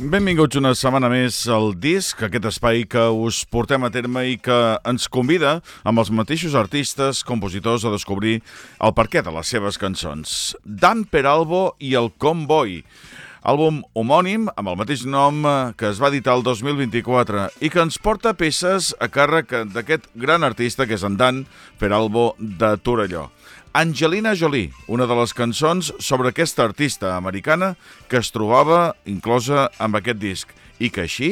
Benvinguts una setmana més al disc, aquest espai que us portem a terme i que ens convida amb els mateixos artistes, compositors a descobrir el perquè de les seves cançons. Dan Peralbo i el Comboy, àlbum homònim amb el mateix nom que es va editar el 2024 i que ens porta peces a càrrec d'aquest gran artista que és en Dan Peralbo de Torelló. Angelina Jolie, una de les cançons sobre aquesta artista americana que es trobava inclosa amb aquest disc i que així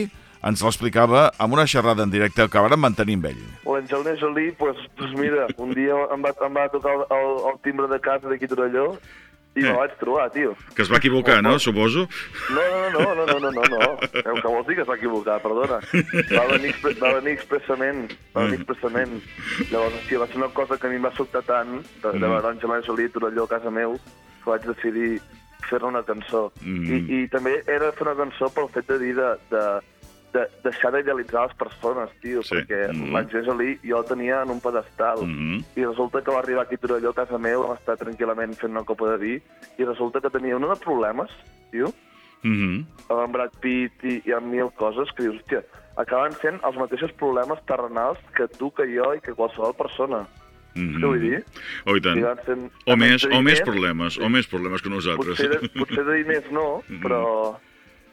ens l'explicava amb una xerrada en directe que vàrem mantenir amb ell. L'Angelina Jolie, pues, pues mira, un dia em va, em va tocar el, el, el timbre de casa d'aquí Torelló i me vaig trobar, tio. Que es va equivocar, no? Suposo. No, no, no, no, no, no, no, no. Eh, que vols dir que es va equivocar, perdona. Va venir, va venir expressament, va venir expressament. Llavors, hòstia, va ser una cosa que a mi em va sobtar tant, de, de veure Angelina Jolie Torelló a casa meu, que vaig decidir fer-ne una cançó. Mm. I, I també era fer una cançó pel fet de dir de, de, de deixar d'idealitzar les persones, tio, Sí. perquè Mhm. l'Angelina Jolie jo el tenia en un pedestal Mhm. i resulta que va arribar aquí a Torelló, a casa meu, vam estar tranquil·lament fent una copa de vi i resulta que tenia una de problemes, tio, Mm -hmm. amb en Brad Pitt i, i amb mil coses que dius, hòstia, acaben sent els mateixos problemes terrenals que tu, que jo i que qualsevol persona. Mm Què vull dir? Oh, i tant. Sent, O més, o més problemes, o més problemes que nosaltres. Potser de, potser de diners no, Mhm. però,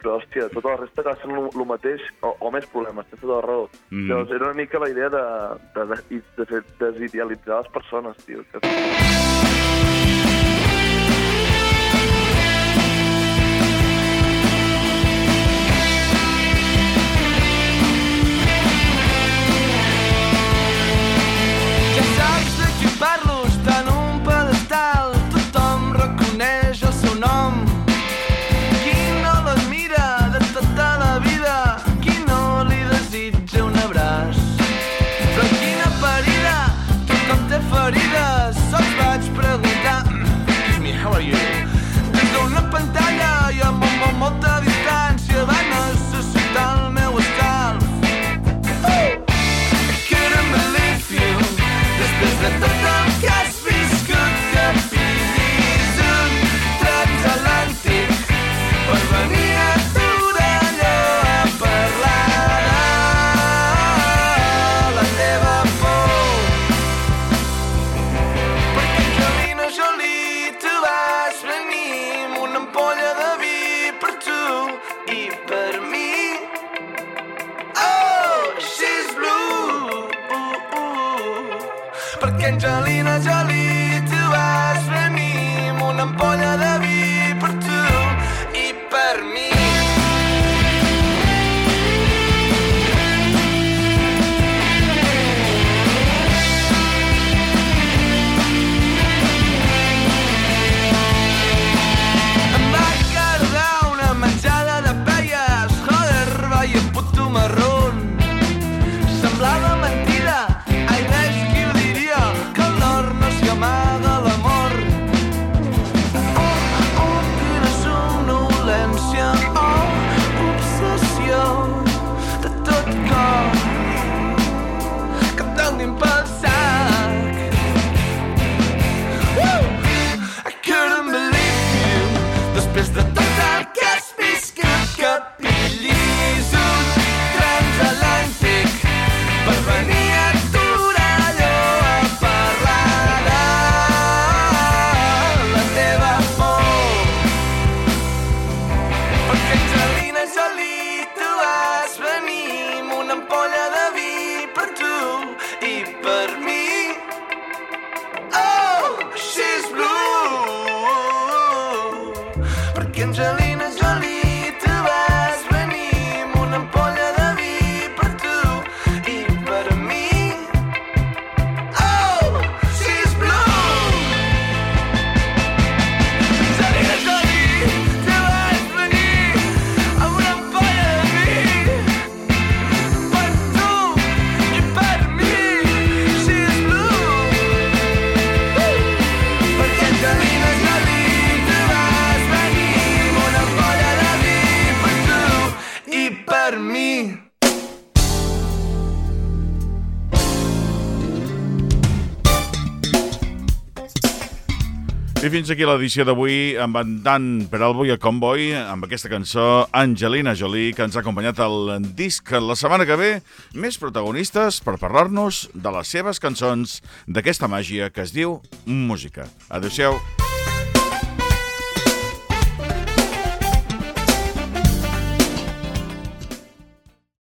però hòstia, tota la resta acaba sent el mateix, o, o més problemes, tens tota la raó. Mhm. Llavors era una mica la idea de, de, de, de fer desidealitzar les persones, tio. Que... Perquè Angelina Jolie, tu vas I fins aquí l'edició d'avui amb en Dan Peralbo i a Convoy, amb aquesta cançó Angelina Jolie, que ens ha acompanyat al disc. La setmana que ve, més protagonistes per parlar-nos de les seves cançons, d'aquesta màgia que es diu música. Adéu-siau.